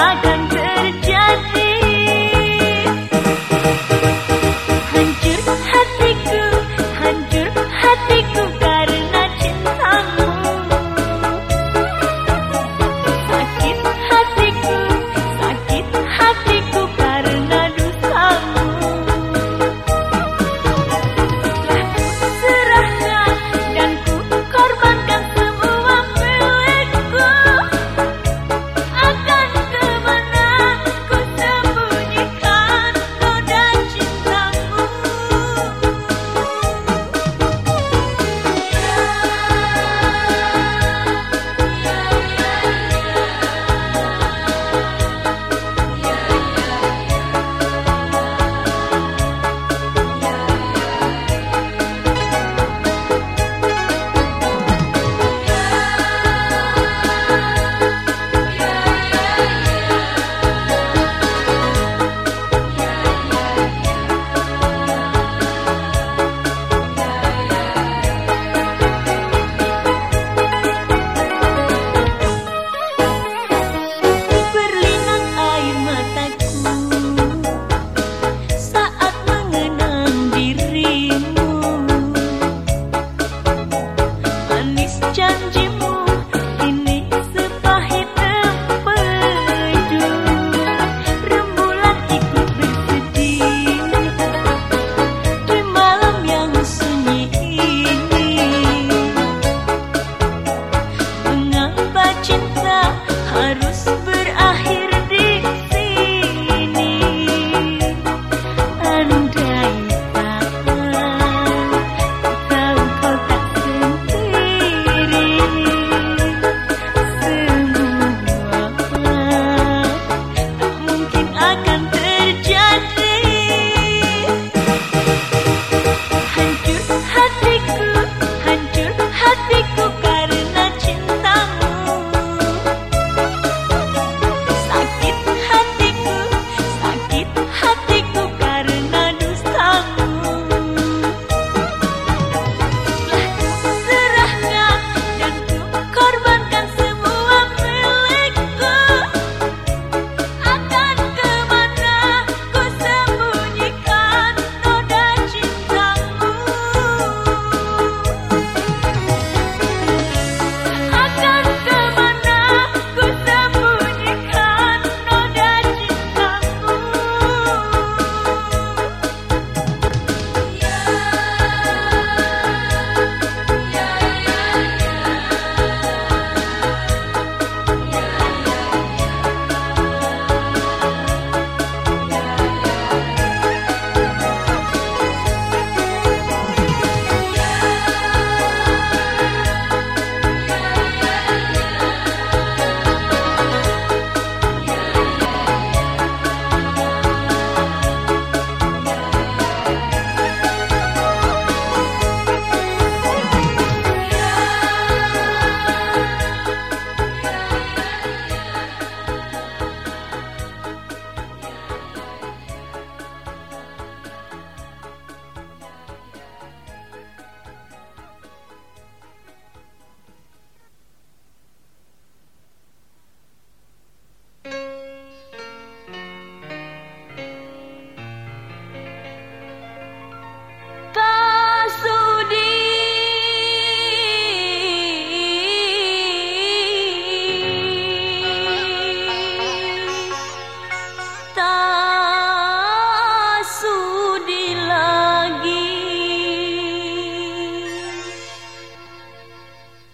akan